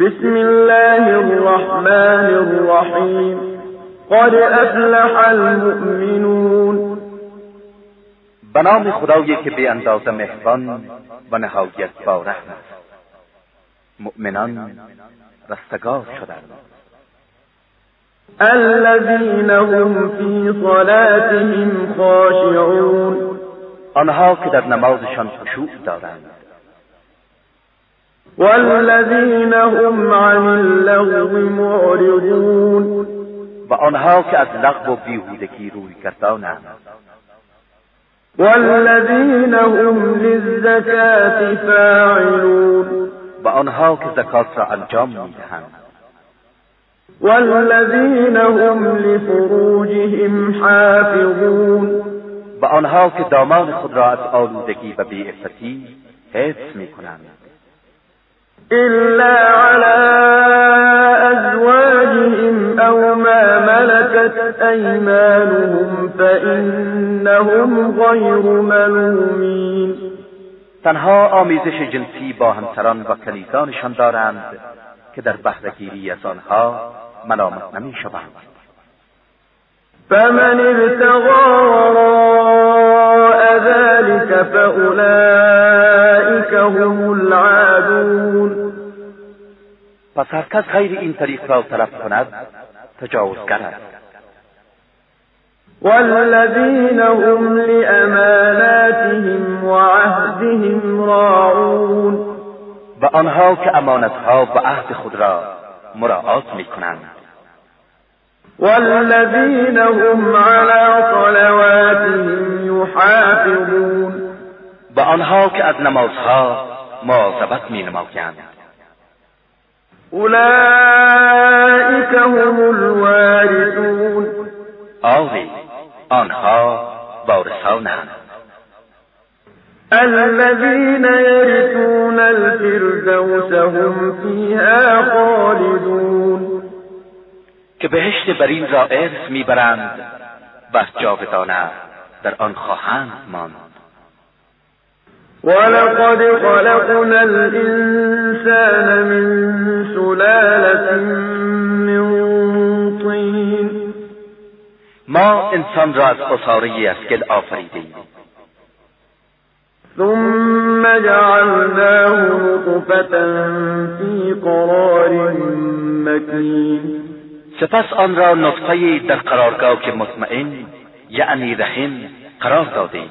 بسم الله الرحمن الرحیم قد افلح المؤمنون. به نام خدایی که به اندازه مهربان و نهایت با رحم است. مؤمنان رستگار شدند. الذين هم في صلاتهم خاشعون. آنها که در نمازشان خشوع دارند. والذین هم عن اللغو معرضون. و آنها که از لغو و بیهودگی روی گردانند. والذین هم للزکاة فاعلون. و آنها که زکات را انجام میدهند. والذین هم لفروجهم حافظون. و آنها که دامان خود را از آلودگی و بیعفتی حفظ میکنند. إلا على أزواجهم أو ما ملكت أيمانهم فإنهم غير ملومين. تنها آمیزش جنسی با همسران و کنیزانشان دارند که در بهرهگیری از آنها ملامت نمیشوند فمن ابتغى وراء ذلك فأولئك هم العادون پس هر کس غیر این طریق را طلب کند تجاوزگر است. والذین هم لأماناتهم وعهدهم راعون و آنها که امانتها و عهد خود را مراعات می‌کنند. والذین هم على صلواتهم یحافظون و آنها که از نمازها مواظبت می نمایند اولئک هم الوارثون. آری آنها وارثانند. الذين يرثون الفردوس هم فيها خالدون. که بهشت برین را ارث می‌برند و جاودانه در آن خواهند ماند. ولقد خلقنا الإنسان من سلالة من طين. ما انسان را از اصاره از گل آفریدیم. ثم جعلناه نطفة في قرار مكين. سپس آن را نطفه در قرارگاه که مطمئن یعنی رحم قرار دادیم.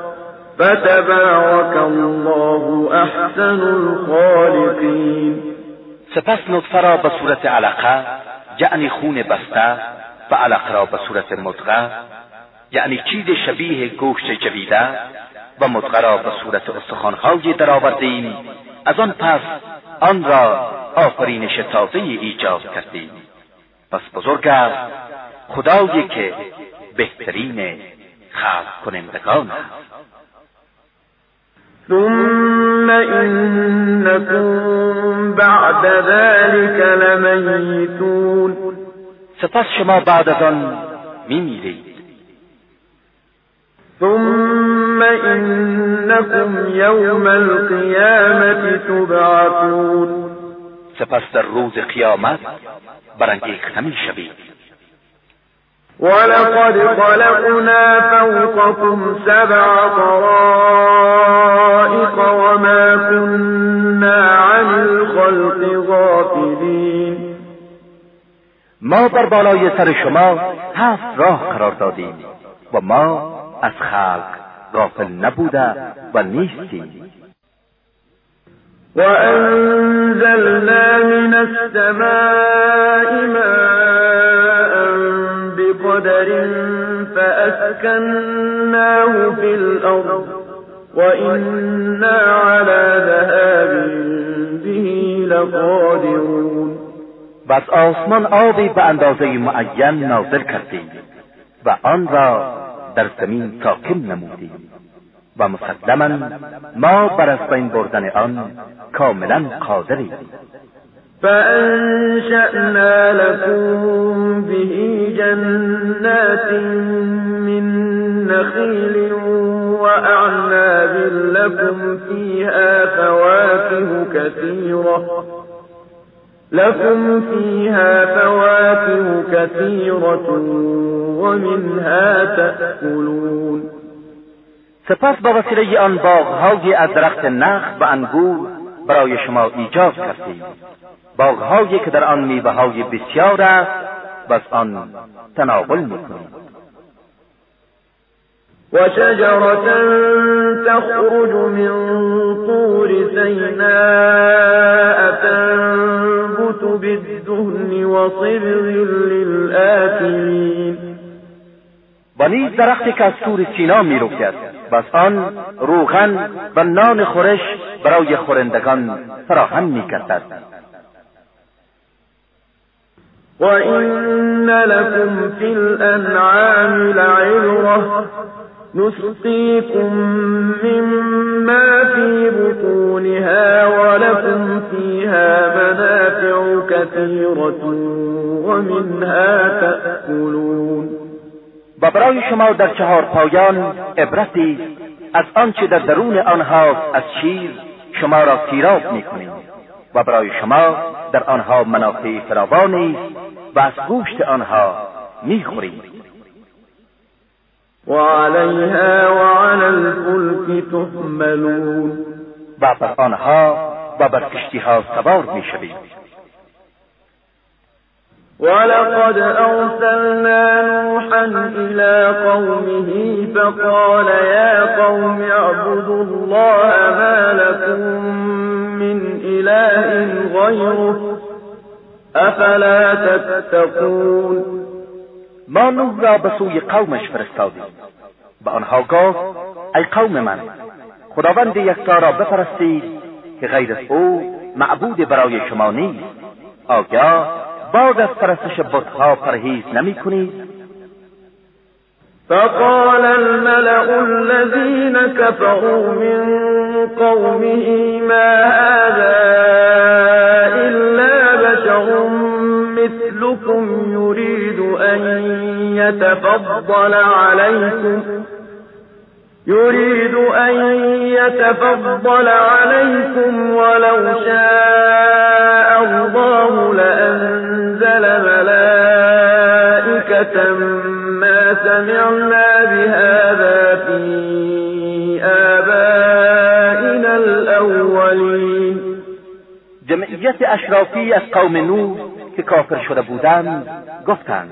فتبارك الله احسن الخالقین سپس نطفه را به صورت علقه یعنی خون بسته و علقه را به صورت مدغه یعنی چیز شبیه گوشت جویده و مدغه را به صورت استخوانهای درآوردیم. از آن پس آن را آفرینش تازه ایجاد کردیم. پس بزرگ است خدایی که بهترین خلق کنندگان است. ثم إنكم بعد ذلك لميتون سپس شما بعد از آن میمیرید ثم إنكم يوم القيامة تبعثون سپس در روز قیامت برانگیخته میشوید ولقد خلقنا فوقكم سبع طرائق وما كنا عن الخلق غافلين. ما بر بالای سر شما هفت راه قرار دادیم و ما از خلق غافل نبوده و نیستیم. وأنزلنا من السماء ماء بقدر فأسكناه في الأرض وإنا على ذهاب به لقادرون. از آسمان آبی به اندازه معین نازل کردیم و آن را در زمین ساکن نمودیم و مسلما ما بر از بین بردن آن کاملا قادریم. فأنشأنا لكم به جنات من نخيل وأعناب لكم فيها فواكه كثيرة لكم فيها فواكه كثيرة ومنها تأكلون سپس با وسیله آن باغهایی از درخت نخ و انگور برای شما ایجاد کردیم باغهایی که در آن میوههای بسیار است و از آن تناول می‌کنیم. وشجرة تخرج من طور سيناء تنبت بالدهن وصبغ للآكلين. و نیز درختی که از طور سینا می رکد و از آن روغن و نان خورش برای خورندگان فراهم می کردد وإن لكم في الأنعام لعبرة نسقيكم مما في بطونها ولكم فيها منافع كثيرة ومنها تأكلون و برای شما در چهار پایان عبرتی از آنچه در درون آنها از شیر شما را سیراب می‌کنیم و برای شما در آنها منافع فراوانی و از گوشت آنها می‌خورید وعليها وعلى الفلك تحملون. و بر آنها و بر کشتیها سوار می‌شوید ولقد أرسلنا نوحا إلى قومه فقال يا قوم اعبدوا الله ما لكم من إله غيره أفلا تتقون ما نوح را به قومش فرستادیم به آنها گفت ای قوم من خداوند یکتا را بپرستید که غیر از او معبود برای شما نیست. آیا باز از پرستش بتها پرهیز نمی کنید فقال الملأ الذين كفروا من قومه ما هذا إلا بشر مثلكم يريد أن يتفضل عليكم. يريد أن يتفضل عليكم ولو شاء الله لأنزل ملائكة ما سمعنا بهذا في آبائنا الأولين. جمعیت اشرافی از قوم نوح که کافر شده بودند گفتند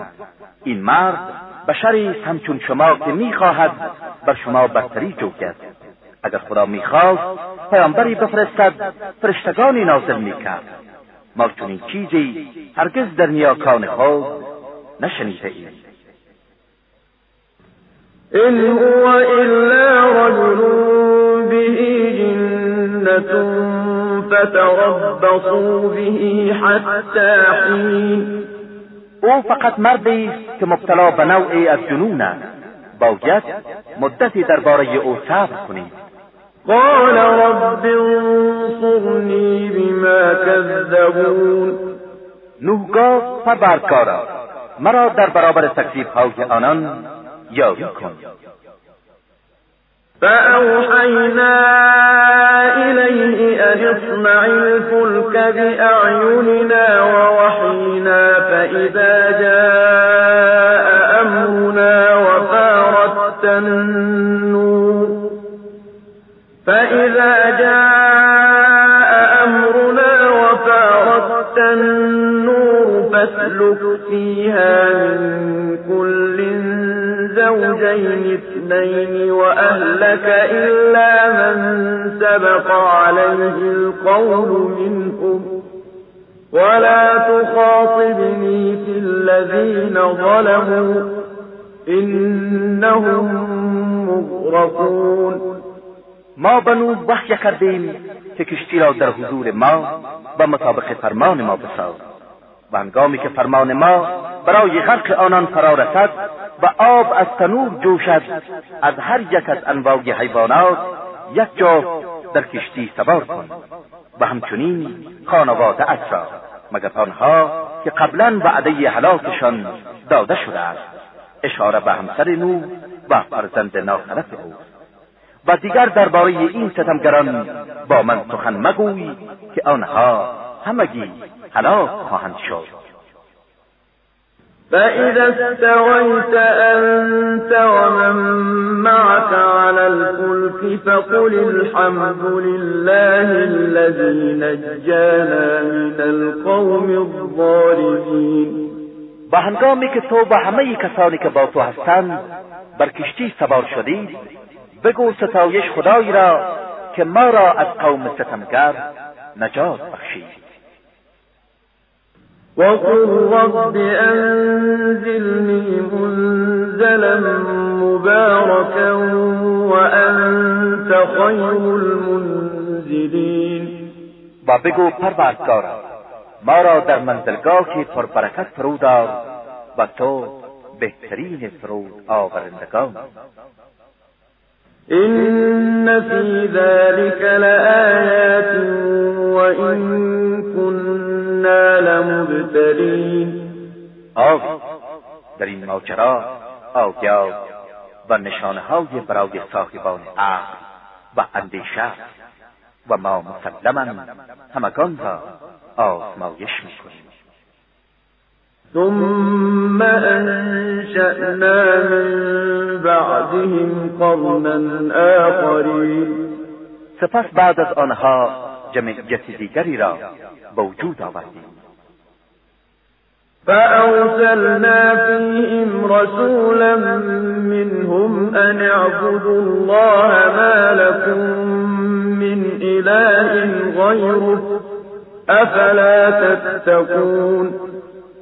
این مرد بشری همچون شما که می‌خواهد بر شما برتری جوید اگر خدا می‌خواست پیامبری بفرستد فرشتگانی نازل می‌کرد. ما چنین چیزی هرگز در نیاکان خود نشنیده ایم. إن هو إلا رجل به جنة فتربصوا به حتى حين او فقط مردی است که مبتلا به نوعی از جنون است. باید مدتی درباره او صبر کنید. قال رب انصرني بما كذبون نوح گفت پروردگارا مرا در برابر تکذیبهای آنان یاری کن. فأوحينا إليه أن اصنع الفلك بأعيننا ووحينا فإذا جاء أمرنا وفارت فإذا جاء أمرنا وفارت النور فاسلك فيها من كل زوجين اثنين وأهلك إلا من سبق عليه القول منهم. ولا تخاطبني في الذين ظلموا إنهم مغرقون. ما بنو وحی کردیم که کشتی را در حضور ما و مطابق فرمان ما بساز. و هنگامی که فرمان ما برای غرق آنان فرا رسد و آب از تنور جوشد از هر یک از انواع حیوانات یک جا در کشتی سوار کن و همچنین خانواده را مگر آنها که قبلا وعده هلاکشان داده شده است. اشاره به همسر نو و فرزند ناخلف او. و دیگر درباره این ستمگران با من سخن مگوی که آنها همگی هلاک خواهند شد. فإذا استويت أنت ومن معك على الفلك فقل الحمد لله الذي نجانا من القوم الظالمين. و هنگامی که تو و همه کسانی که با تو هستند بر کشتی سوار شدید بگو ستایش خدایی را که ما را از قوم ستمگر نجات بخشید. وقل رب أنزلني منزلا مباركا وأنت خير المنزلين. و بگو پروردگارا ما را در منزلگاهی پربرکت فرود و تو بهترین فرود آورندگان. إن في ذلك لآيات وإن كنا لمبتلين. آه در این ماجرا آگاه و نشانه های برای صاحبان عقل و اندیشه و ما مسلما همگان را آزمایش می‌کنیم. ثم أنشأنا من بعدهم قرنا آخرین سپس بعد از آنها جمعیت دیگری را به وجود آوردیم. فأرسلنا فيهم رسولا منهم أن اعبدوا الله ما لكم من إله غيره أفلا تتقون.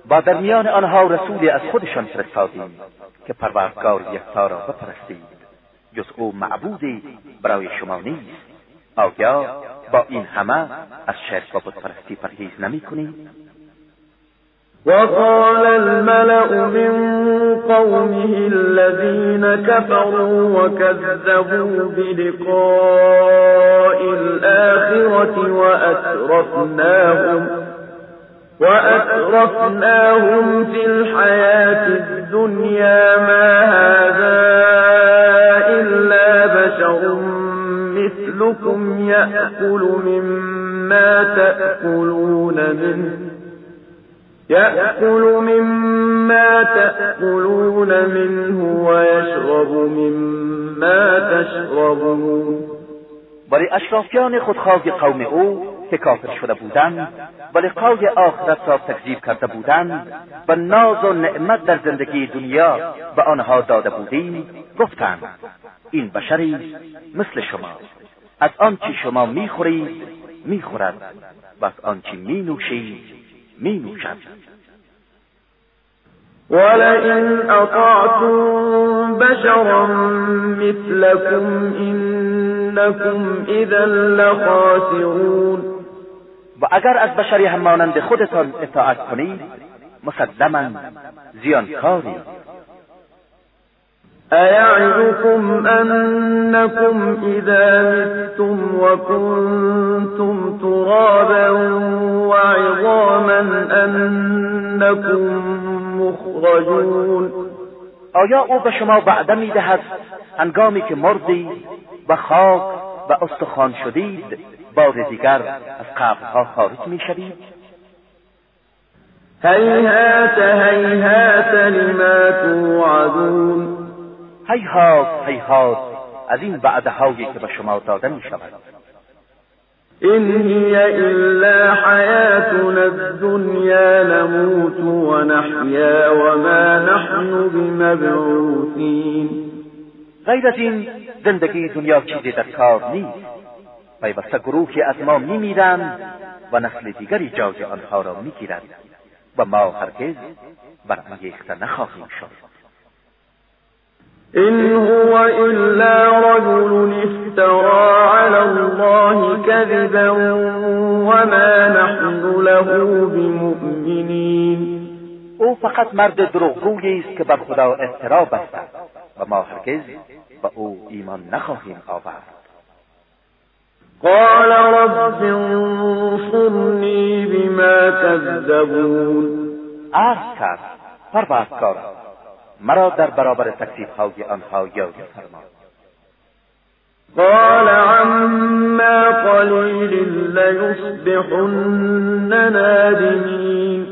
با در میان آنها رسولی از خودشان فرستادیم که پروردگار یکتا را بپرستید. جز او معبودی برای شما نیست. آیا با این همه از شرک و بتپرستی پرهیز نمی کنید وقال الملأ من قومه الذين كفروا وكذبوا بلقاء الآخرة وأترفناهم وأترفناهم في الحياة الدنيا ما هذا إلا بشر مثلكم يأكل مما تأكلون منه يأكل مما تأكلون منه ويشرب مما تشربون. ولی اشرافیان خودخواه قوم او که کافر شده بودند و لقای آخرت را تکذیب کرده بودند و ناز و نعمت در زندگی دنیا به آنها داده بودیم. گفتند این بشری مثل شما از آنچه شما می‌خورید می‌خورد و از آنچه مینوشید مینوشد. ولئن اطعتم بشرا مثلكم انكم اذا لخاسرون. و اگر از بشری هم مانند خودتان اطاعت کنید مسلما زیانکاری. أيعدكم أنكم إذا متم وكنتم ترابا وعظاما أنكم مخرجون آیا أو به شما وعده میدهد هنگامی که مردی و خاک و استخوان شدید بار دیگر از قبرها خارج میشوید؟ هیهات هیهات لما توعدون. هیهات هیهات از این وعده هایی که به شما داده می شود این هی الا حیاتنا الدنیا نموت و نحیا و ما نحن بمبعوثین غیر از این زندگی دنیا چیزی در کار نیست. پیوسته گروهی از ما میمیرند و نسل دیگری جای آنها را می‌گیرد. و ما هرگز برانگیخته نخواهیم شد. إن هو إلا رجل افترى على الله كذبا وما نحن له بمؤمنين. أو فقط مرد دروغگویی است که بر خدا افترا بستد و ما هرگز به أو ایمان نخواهیم آورد. قال رب انصرنی بما كذبون عرض کرد پروردگارا مرا در برابر تکلیف های آنها یاری فرما. قال عما قلیل لیصبحن نادمین.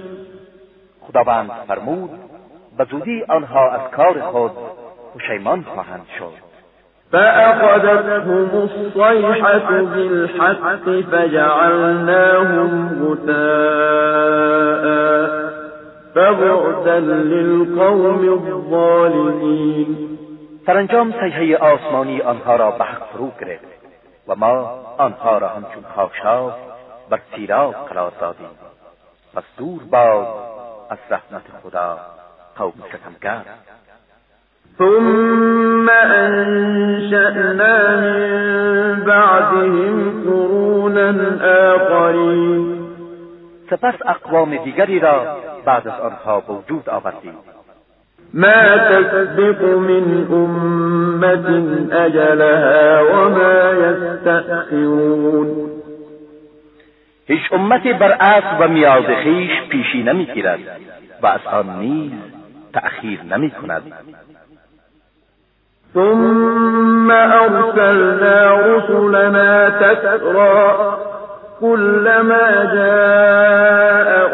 خداوند فرمود به زودی آنها از کار خود پشیمان خواهند شد. فأخذتهم الصيحة بالحق فجعلناهم غثاء. فبعدا للقوم الظالمین سرانجام سیحه آسمانی آنها را به حق فرو گرفت و ما آنها را همچون خاکشاف بر سیراب قرار دادیم پس دور باد از رحمت خدا قوم ستمگر. ثم انشأنا من بعدهم قرونا آخرین. سپس اقوام دیگری را بعد از آنها وجود آوردیم. ما تسبق من امت أجلها وما یستأخرون هیچ امتی بر اصل و میاد خیش پیشی نمیگیرد و از آن نیز تأخیر نمی کند ثم أرسلنا رسلنا تترا كلما جاء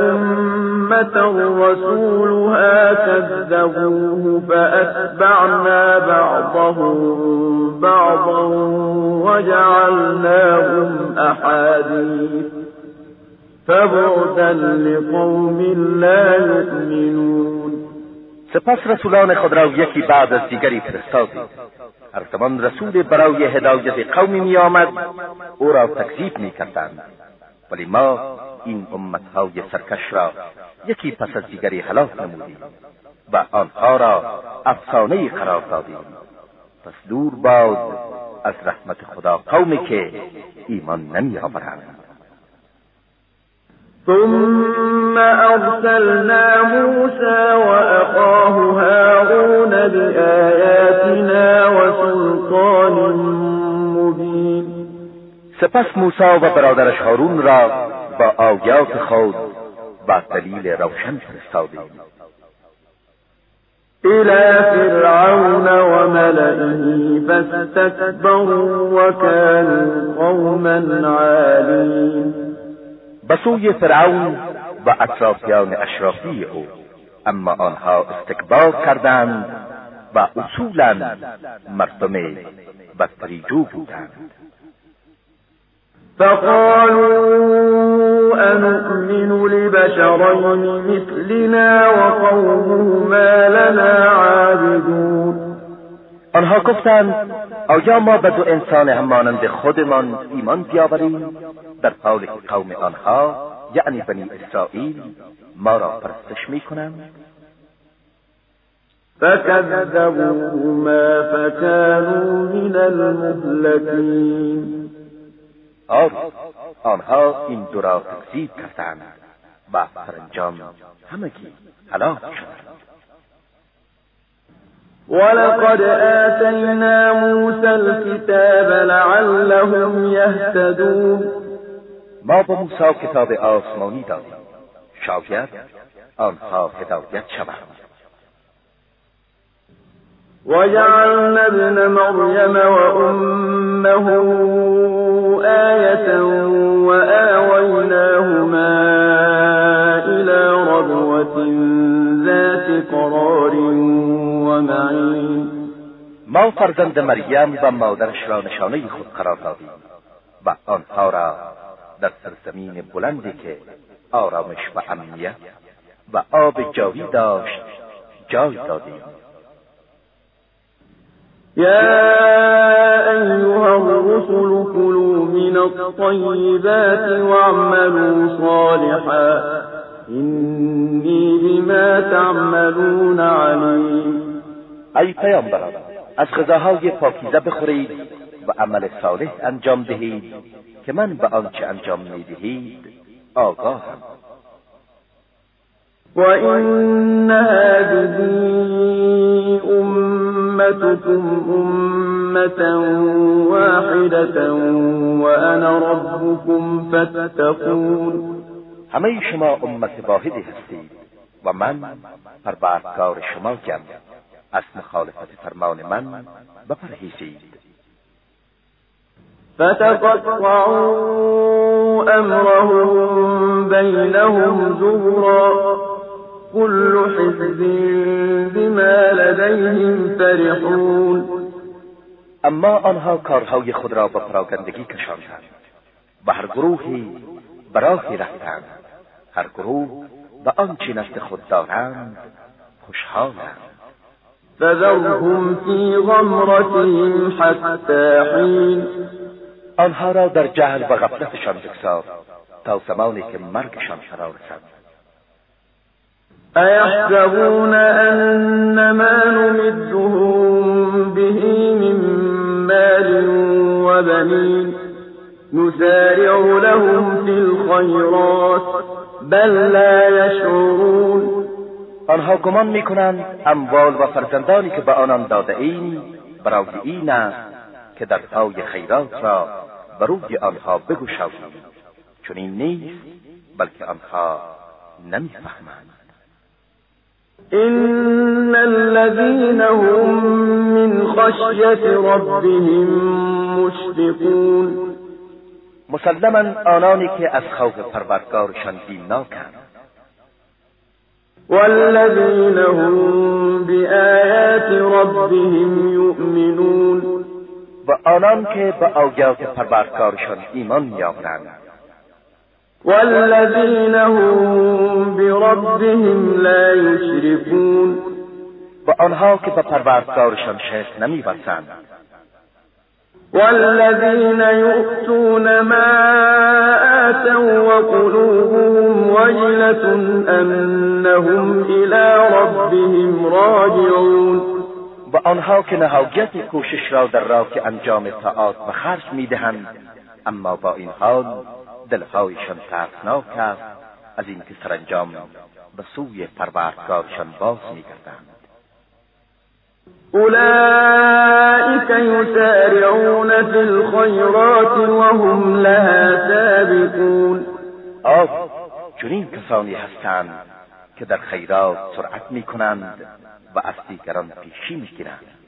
أمة رسولها كذبوه فأتبعنا بعضهم بعضا وجعلناهم أحاديث فبعدا لقوم لا يؤمنون سپس رسولان خود را یکی بعد از دیگری فرستادیم هر زمان رسول برای هدایت قومی می آمد أو را تکذیب می کردند ولی ما این امتهای سرکش را یکی پس از دیگری هلاک نمودیم و آنها را افسانه قرار دادیم. پس دور باد از رحمت خدا قومی که ایمان نمی آورند ثم أرسلنا موسى وأخاه هارون بآياتنا وسلطان مبين. سپس موسی و برادرش هارون را با آیات خود با دلیل روشن فرستادیم إلى فرعون وملئه فاستكبروا وكانوا قوما عالين به سوی فرعون و اطرافیان اشرافی او اما آنها استکبار کردند و اصولا مردم بدپریجو بودند. فقالوا أنؤمن لبشرين مثلنا وقومهما لنا عابدون. آنها گفتند آیا ما به دو انسان همانند خودمان ایمان بیاوریم. در حالی که قوم آنها یعنی بنی اسرائیل ما را پرستش می‌کنند. فكذبوهما فكانوا من المهلكين آری آنها این دو را تکذیب کردند. و سرانجام همگی هلاک شدند. ولقد آتينا موسى الكتاب لعلهم يهتدون ما به موسی کتاب آسمانی دادیم شاید آنها هدایت شوند. وجعلنا ابن مريم وأمه آية وآويناهما إلى ربوة ذات قرار ومعين. ما فرزند مریم و مادرش را نشانه خود قرار دادیم و آنها را در سرزمین بلندی که آرامش و امنیت و آب جاوی داشت جای دادیم. يا أيها الرسل كلوا من الطيبات واعملوا صالحا. إني بما تعملون عليم. ای پیامبران از غذاهای پاکیزه بخورید و عمل صالح انجام دهید که من به آنچه انجام می‌دهید آگاهم. و این هذه امتكم امتا واحدة وانا ربكم فاتقون. همه شما امت واحدی هستید و من پروردگار شما جم از مخالفت فرمان من بپرهیزید. فتقطعوا امرهم بینهم زورا كل حزب بما لديهم فرحون. اما آنها کارهای خود را به پراگندگی کشاندند. و هر گروهی براهی رفتند. هر گروه و آنچه نزد خود دارند خوشحالند. فذرهم فی غمرتهم حتی حین. آنها را در جهل و غفلتشان بگذار تا زمانی که مرگشان فرا رسد. ایحسبون ان ما نمدهم به من مال وبنین نسارع لهم فی الخیرات بل لا یشعرون آنها گمان می‌کنند اموال و فرزندانی که به آنان داده این برای این است که در پای خیرات را بر روی آنها بگشاییم. چون این نیست بلکه آنها نمی‌فهمند. إن الذين هم من خشية ربهم مشفقون مسلما آنانی که از خوف پروردگارشان بیمناکند والذین هم بآیات ربهم یؤمنون و آنان که به آیات پروردگارشان ایمان میآورند والذین هم بربهم لا یشركون و آنها که به پروردگارشان شرک نمیورزند والذين يؤتون ما آتوا وقلوبهم وجلة أنهم إلى ربهم راجعون. و آنها که نهایت کوشش را در راه انجام طاعات و خرج می‌دهند اما با این حال دلهایشان ترسناک است از اینکه سرانجام به سوی پروردگارشان باز میگردند. أولئك يسارعون في الخيرات وهم لها سابقون. آه چنین کسانی هستند که در خیرات سرعت می کنند و از دیگران پیشی می گیرند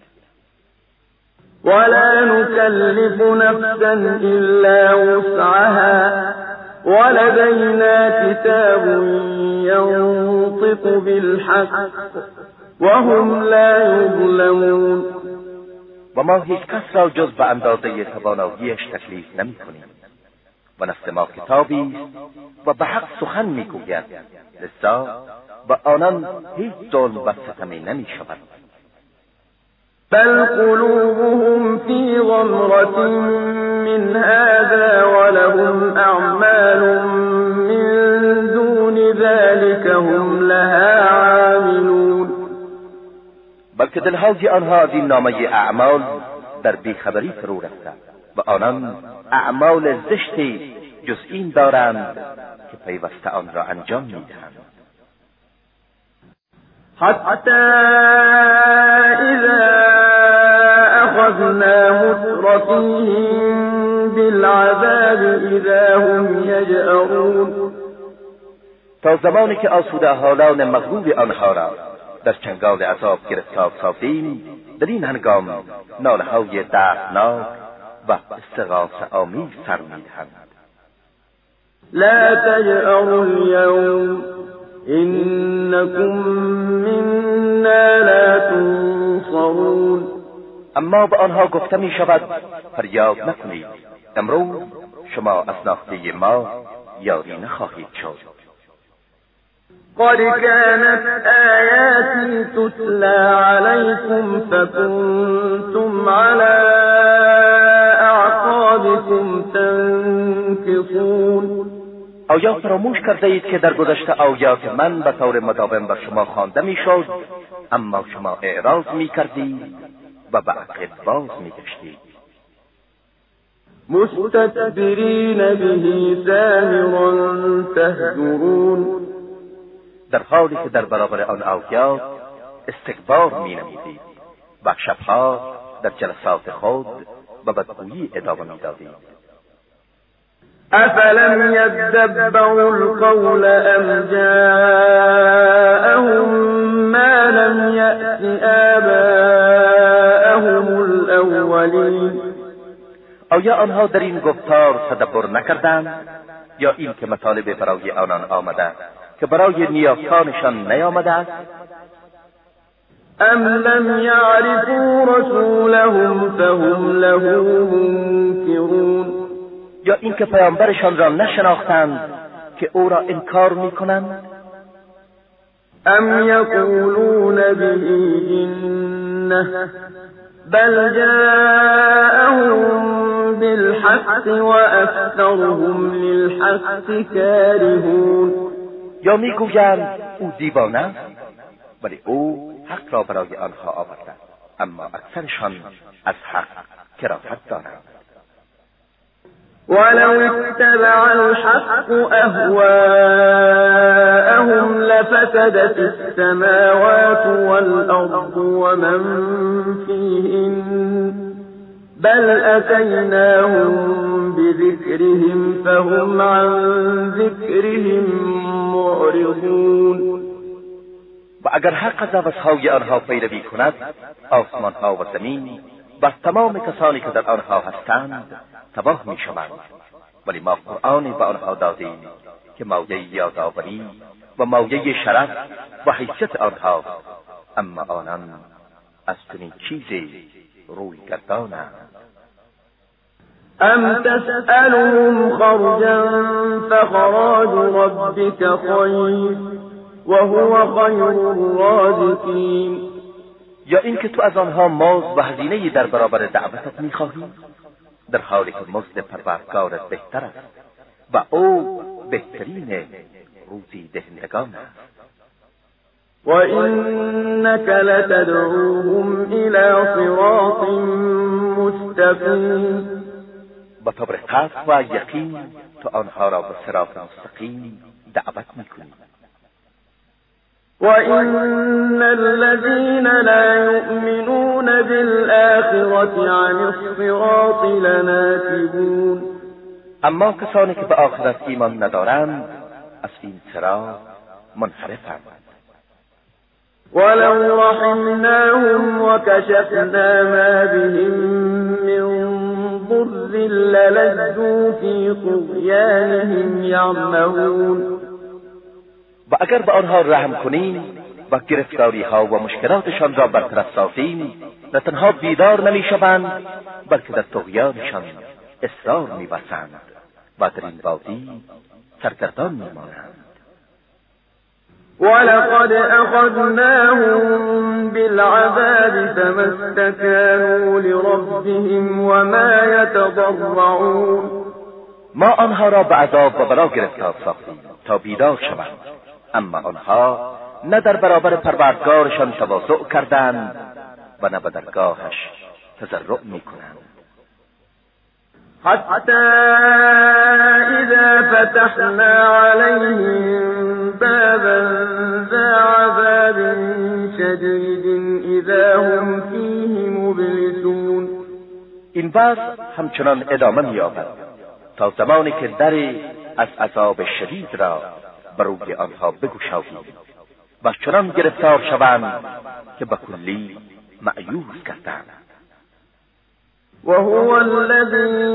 ولا نكلف نفسا إلا وسعها. ولدينا كتاب ينطق بالحق وهم لا یظلمون و ما هیچ کس را جز به اندازه تواناییش تکلیف نمی کنیم و نفس ما کتابی و به حق سخن میگوید. لذا و آنان هیچ ظلم و ستمی نمی شود بل قلوبهم في غمرة من هذا ولهم أعمال من دون ذلك هم لها عاملون بلکه دلهای آنها از این نامه اعمال در بیخبری فرو رفته و آنان اعمال زشتی جز این دارند که پیوسته آن را انجام میدهند. حتی اذا اخذنا مترفیهم بالعذاب اذا هم یجأرون تا زمانی که آسوده حالان مغلوب آنها را در چنگال عذاب گرفتار ساختیم در این هنگام ناله های دردناک و استغاث آمیز سر می‌دهند. لا تجأروا اليوم انکم منا لا تنصرون. اما به آنها گفته می شود فریاد نکنید. امروز شما از ناخته ما یاری نخواهید شد. قد كانت آياتي تتلى عليكم فكنتم على أعقابكم تنكصون آیا فراموش کرده اید که در گذشته آیات من به طور مداوم بر شما خوانده می‌شد اما شما اعراض می کردید و به عقب باز میگشتید. مستكبرین به سامرا تهجرون. در حالی که در برابر آن آیات استکبار می نمودید و شبها در جلسات خود و بدگویی ادامه می‌دادید. افلم یدبروا القول ام جاءهم ما لم یأت آباءهم الاولین آیا آنها در این گفتار تدبر نکردند یا این که مطالب برای آنان آمده که برای نیاکانشان نیامده است؟ ام لم یعرفوا رسولهم فهم له منکرون. یا اینکه پیامبرشان را نشناختند که او را انکار می‌کنند؟ ام یقولون به جنه. بل جاءهم بالحق وأكثرهم للحق كارهون. یا میگویند أو دیوانه ولی أو حق را برای آنها آورده اما اکثرشان از حق کرافت دارند. ولو اتبع الحق أهواءهم لفسدت السماوات والأرض ومن فيهن بل أتيناهم بذكرهم فهم عن ذكرهم معرضون. و اگر حق از های آنها پیروی کند آسمان ها و زمین و تمام کسانی که در آنها هستند تباه می شوند ولی ما قرآنی به آنها دادیم که مایه یادآوری و مایه شرف و حیثیت آنها. اما آنان از چنین چیزی روی گردانند ام تسألهم خرجا فخراج ربك خیر وهو خیر الرازقین. یا اینکه تو از آنها مزد و هزینه در برابر دعوتت می‌خواهی؟ در حالی که مزد پروردگارت بهتر است و او بهترین روزی دهندگان است. و اینک لتدعوهم الى صراط مستقیم. با طبر قصد و یقین تو آنها را به صراط مستقیم دعوت می‌کنی وإن الذين لا يؤمنون بالآخرة عن الصراط لناكبون اما کسانی که به آخرت ایمان ندارند از این صراط منحرفند. ولو رحمناهم وكشفنا ما بهم من ضر للجوا في طغيانهم يعمهون و اگر به آنها رحم کنیم و گرفتاری ها و مشکلاتشان را برطرف سازیم نه تنها بیدار نمی‌شوند بلکه در تغیانشان اصرار میبسند و در این وادی سرگردان میمانند. ولقد أخذناهم بالعذاب فما استكانوا لربهم وما يتضرعون. ما آنها را به عذاب و بلا گرفتار ساختیم تا بیدار شوند. اما آنها نه در برابر پروردگارشان تواضع کردند و نه به درگاهش تضرع می‌کنند. حتی اذا فتحنا عليهم بابا ذا عذاب شدید اذا هم فیه مبلسون. این بحث همچنان ادامه مییابد تا زمانی که دری از عذاب شدید را بر روی آنها بگشاییم و چنان گرفتار شوند که به کلی معیوز کردند وهو الذي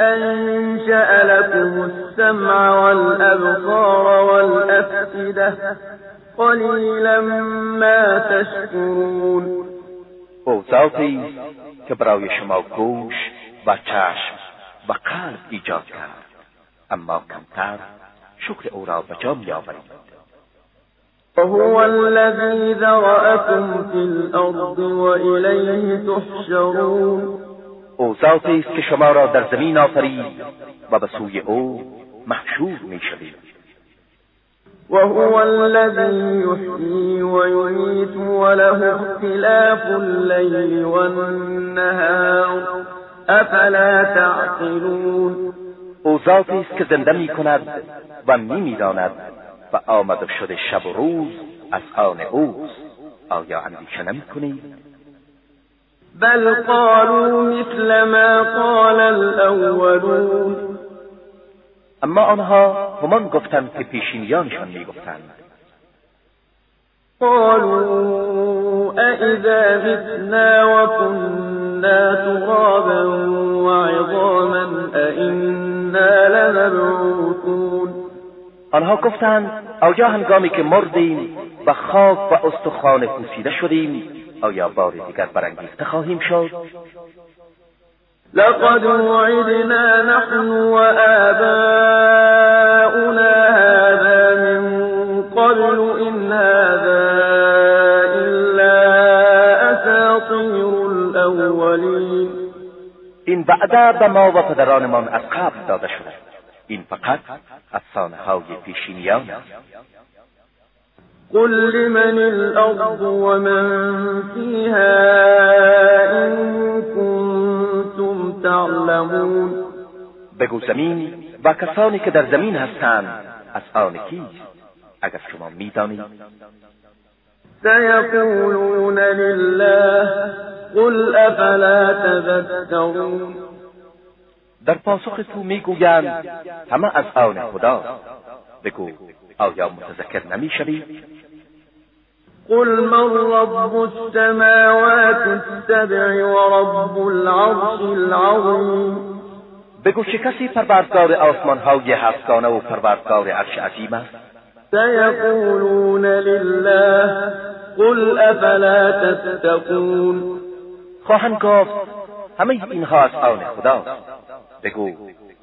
أنشأ لكم السمع والأبصار والأفئدة قلیلا ما تشکرون. او ذاتی که برای شما گوش و چشم و قلب ایجاد کرد. اما کمتر شکر أو را به جا میآورید. وهو الذي ذرأكم في الأرض وإليه تحشرون. أو ذاتی است که شما را در زمین آفرید و به سوی أو محشور میشوید. وهو الذي يحيي ويميت وله اختلاف الليل والنهار. أفلا تعقلون؟ او ذاتی است که زنده می کند و می می‌داند و آمده شده شب و روز از آن اوست. آیا اندیشه نمی کنید؟ بل قالوا مثل ما قال الاولون اما آنها همان گفتند که پیشینیانشان می‌گفتند. قالوا أئذا متنا وكنا ترابا وعظاما أئنا لمبعوثون آنها گفتند آیا هنگامی که مردیم و خاک و استخوان پوسیده شدیم آیا بار دیگر برانگیخته خواهیم شد؟ لقد وعدنا نحن وآباؤنا این وعده به ما و پدرانمان از قبل داده شده. این فقط افسانه های پیشینیان. است قل لمن الأرض ومن فيها إن كنتم تعلمون. بگو زمین و کسانی که در زمین هستند از آن کیست؟ اگر شما می‌دانید. سيقولون لله قل أفلا تذكرون. در پاسخ تو می‌گویند همه از آن خدا بگو آیا متذکر نمی‌شوید قل من رب السماوات السبع ورب العرش العظیم. بگو چه کسی پروردگار آسمان های هفتگانه و پروردگار عرش عظیم است؟ سيقولون لله قل أفلا تتقون. خواهند گفت همه اینها از آن خداست بگو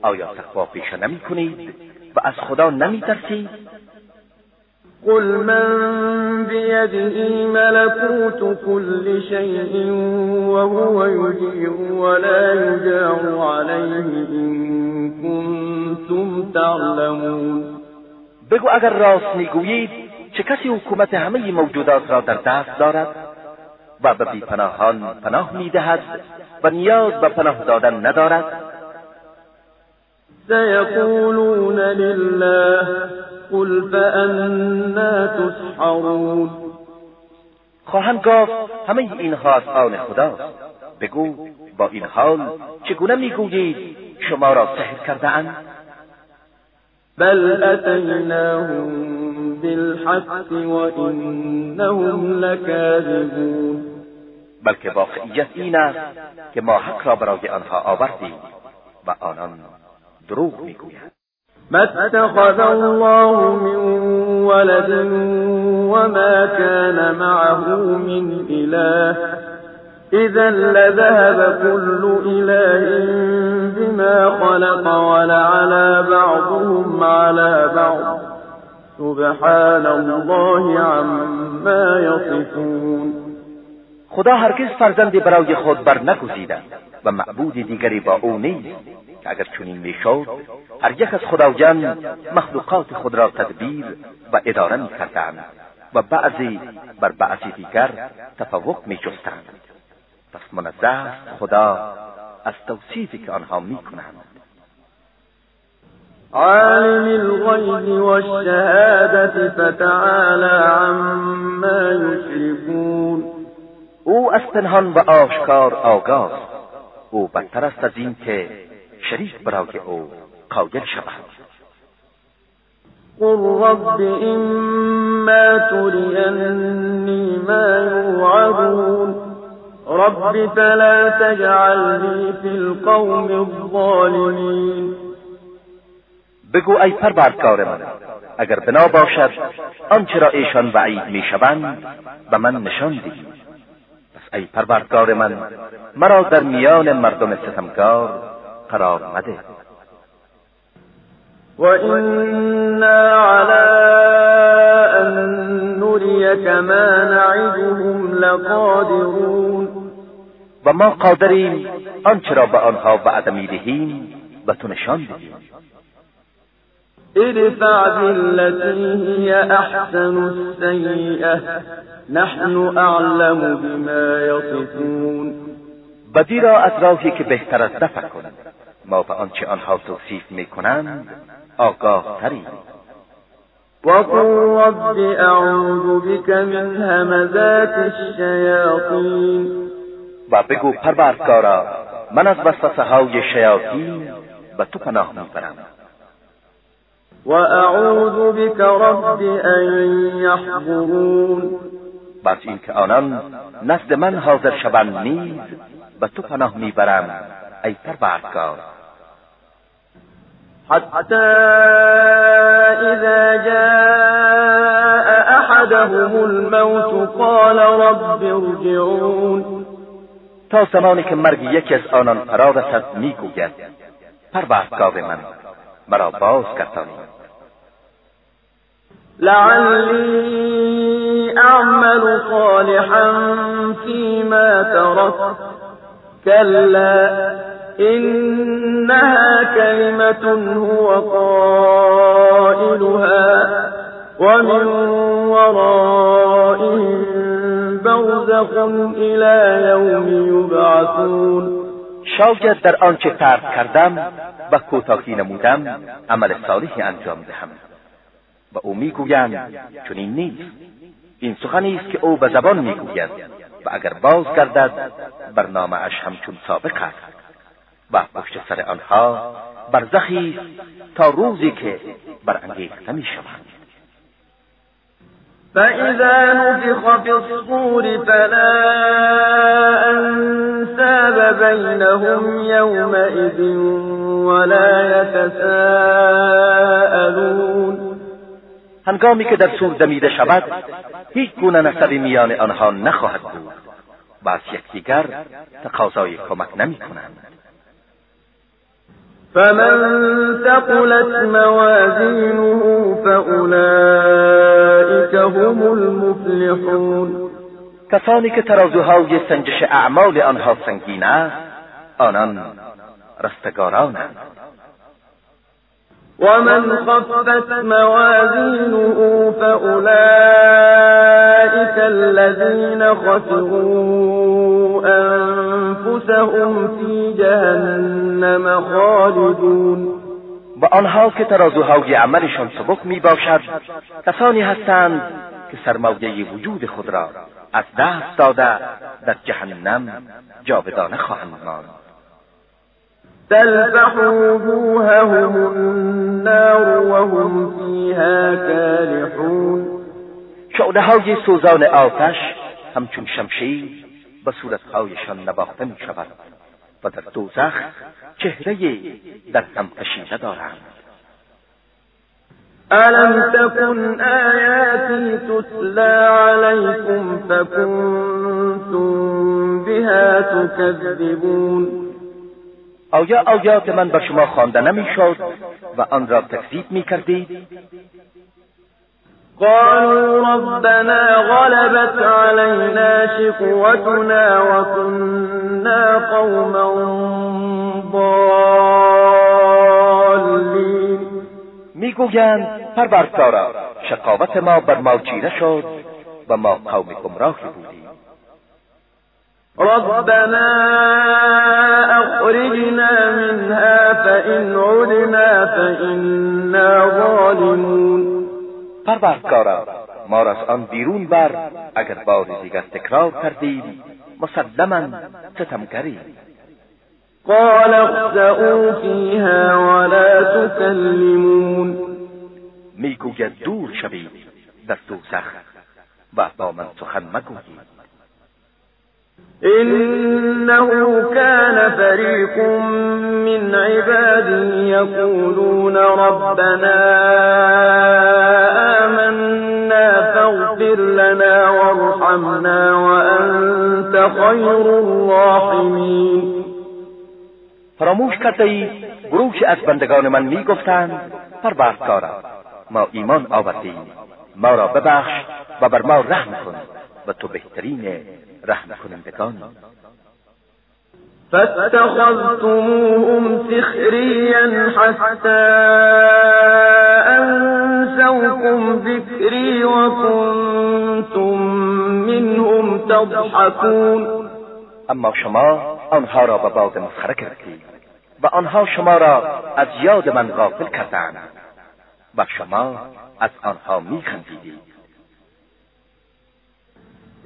آیا تقوا پیشه نمی کنید و از خدا نمی ترسید؟ قل من بيده ملكوت كل شيء وهو يجير ولا يجار عليه إن كنتم تعلمون. بگو اگر راست می‌گویید چه کسی حکومت همه موجودات را در دست دارد؟ و به بیپناهان پناه می‌دهد و نیاز به پناه دادن ندارد؟ سيقولون لله قل فأنا تسحرون. خواهند گفت همه اینها از آن خداست. بگو با این حال چگونه می‌گویید شما را سحر کرده اند بل أتيناهم بالحق وإنهم لكاذبون بلکه واقعیت این است که ما حق را برای آنها آوردیم و آنان دروغ میگویند. ما اتخذ الله من ولد وما كان معه من إله إذا لذهب كل إله بما خلق ولعلى بعضهم على بعض. سبحان الله عما يصفون. خدا هرگز فرزندی برای خود بر نگزیده و معبود دیگری با او نیست. اگر چنین می‌شد هر یک از خداوند مخلوقات خود را تدبیر و اداره می‌کردند و بعضی بر بعضی دیگر تفوق میجستند. پس منزه خدا از توصیفی که آنها می‌کنند. عالم الغیب والشهادة فتعالى عما یشركون او از پنهان و آشکار آگاست او بدتر است از این که شریک برای او قایل شود. قل رب إما تريني ما يوعدون رب فلا تجعلني في القوم الظالمين. بگو ای پروردگار من اگر بنا باشد آنچه را ایشان وعید می‌شوند و من نشان دهی. پس ای پروردگار من مرا در میان مردم ستمگار قرار مده. وإنا على أن نريك ما نعدهم لقادرون. و ما قادریم آنچه را به آنها وعده می‌دهیم و تو نشان دهیم. ادفع بالتي هي احسن السیئه نحن اعلم بما یصفون بدی را از راهی که بهتر از دفع کن. ما به آنچه آنها توصیف می‌کنند آگاه تریم. وقل رب اعوذ بك من همزات الشیاطین و بگو پروردگارا من از وسوسه های شیاطین به تو پناه می‌برم. و اعوذ بك رب ان یحضرون بس اینکه آنان نزد من حاضر شوند نیز به تو پناه می‌برم ای پروردگار. حتى إذا جاء أحدهم الموت قال رب ارجعون تا زمانی که مرگ یکی از آنان فرا رسد می‌گوید پروردگار من مرا باز گردانید. لعلی اعمل صالحا فيما تركت كلا إنها كلمة هو قائلها ومن ورائهم برزخ إلى يوم يبعثون. شاید در آنچه ترک کردم و کوتاهی نمودم عمل صالحی انجام دهم. و او می‌گویند چون این نیست. این سخنی است که او به زبان می‌گوید و اگر باز گردد برنامه اش همچون سابق است. و پشت سر آنها برزخی تا روزی که برانگیخته می شوند فإذا نفخ في الصور فلا أنساب بينهم يومئذ ولا يتساءلون هنگامی که در سور دمیده شود هیچ گونه نسبی میان آنها نخواهد بود. و از یکدیگر تقاضای کمک نمی کنند فمن ثقلت موازينه فأولئك هم المفلحون کسانی که ترازوهای سنجش اعمال آنها سنگین است آنان رستگارانند. ومن خفت موازينه فأولئك الذين خسروا أنفسهم في جهنم خالدون و آنها که ترازوهای عملشان سبک می باشد کسانی هستند که سرمایه وجود خود را از دست داده در جهنم جاودانه خواهند ماند. تلفح وجوههم النار وهم فيها كالحون شعله های سوزان آتش همچون شمشیر به صورتهایشان نباخته می شود و در دوزخ چهره در هم کشیده دارند ألم تكن آياتي تتلى عليكم فكنتم بها تكذبون آیا آیات من بر شما خوانده نمی‌شد و آن را تکذیب می کردید؟ قالوا ربنا غلبت علينا شقوتنا وكنا قوما ضالين می‌گویند پروردگارا شقاوت ما بر ما چیره شد و ما قوم گمراهی بودیم ربنا أخرجنا منها فإن عدنا فإنا ظالمون. پروردگارا ما را از آن بیرون بر اگر بار دیگر تکرار کردیم مسلما ستمگریم قال اخسئوا فيها ولا تكلمون می‌گوید دور شوید در دوزخ و با من سخن مگویید. إنه كان فريق من عبادي يقولون ربنا آمنا فاغفر لنا وارحمنا وأنت خير الراحمين. فراموش کرده ای گروهی از بندگان من میگفتند پروردگارا ما ایمان آوردیم. ما را ببخش و بر ما رحم کن و تو بهترین رحم کنندگان فاتخذتموهم سخريا حتى أنسوكم ذكري وكنتم منهم تضحكون. أما شما آنها را به باد مسخره کردید و آنها شما را از یاد من غافل کردند. و شما از آنها میخندیدید.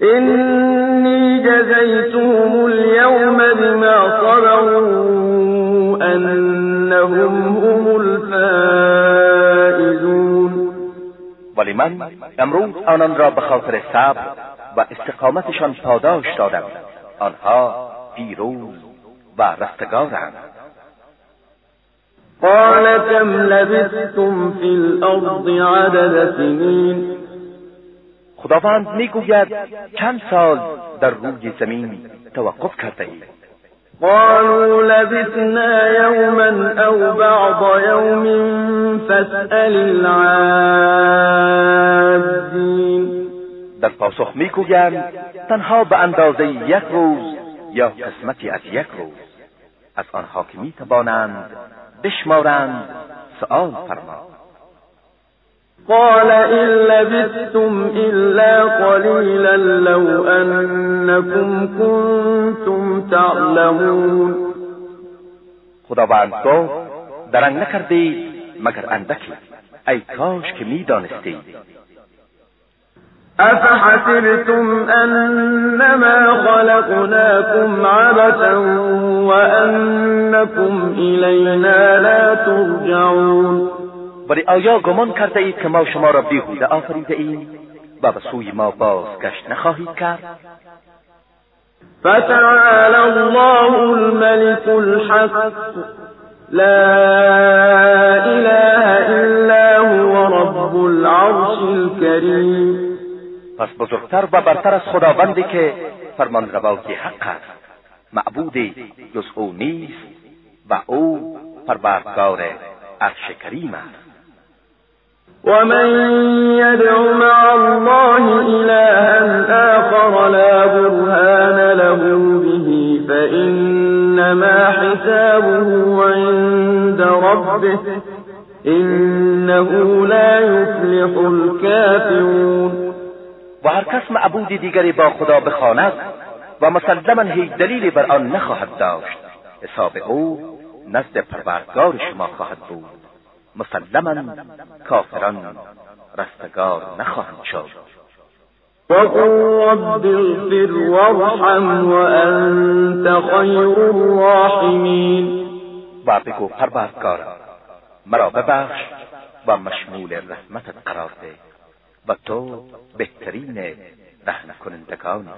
إني جزيتهم اليوم بما صبروا أنهم هم الفائزون. ولی من امروز آنان را به خاطر صبر و استقامتشان پاداش دادم. آنها پیروز و رستگارند. قال كم لبثتم في الأرض عدد سنين؟ خداوند می‌گوید چند سال در روی زمین توقف کرده اید قالوا لبثنا يوما أو بعض يوم فاسأل العادين در پاسخ می‌گویند تنها به اندازه یک روز یا قسمتی از یک روز. از آنها که می‌توانند بشمارند سؤال فرما قال إن لبثتم إلا قليلا لو أنكم كنتم تعلمون. خداوند گفت درنگ نکردید مگر اندکی ای کاش که میدانستید أفحسبتم أنما خلقناكم عبثا وأنكم إلينا لا ترجعون. ولی آیا گمان کرده اید که ما شما را بیهوده آفریده ایم و به سوی ما بازگشت نخواهید کرد؟ فتعالى الله الملك الحق. لا اله الا هو رب العرش الكریم پس بزرگتر و برتر از خداوندی که فرمان روای حق است. معبودی جز او نیست و او پروردگار عرش کریم است. ومن يدع مع الله إلها آخر لا برهان له به فإنما حسابه عند ربه إنه لا يفلح الكافرون و هر کس معبود دیگری با خدا بخواند و مسلما هیچ دلیلی بر آن نخواهد داشت. حساب او نزد پروردگار شما خواهد بود. مسلما کافران رستگار نخواهند شد. وقل رب اغفر وارحم وانت خیر الراحمین. و بگو پروردگارم مرا ببخش و مشمول رحمتت قرار ده و تو بهترین رحم کنندگانی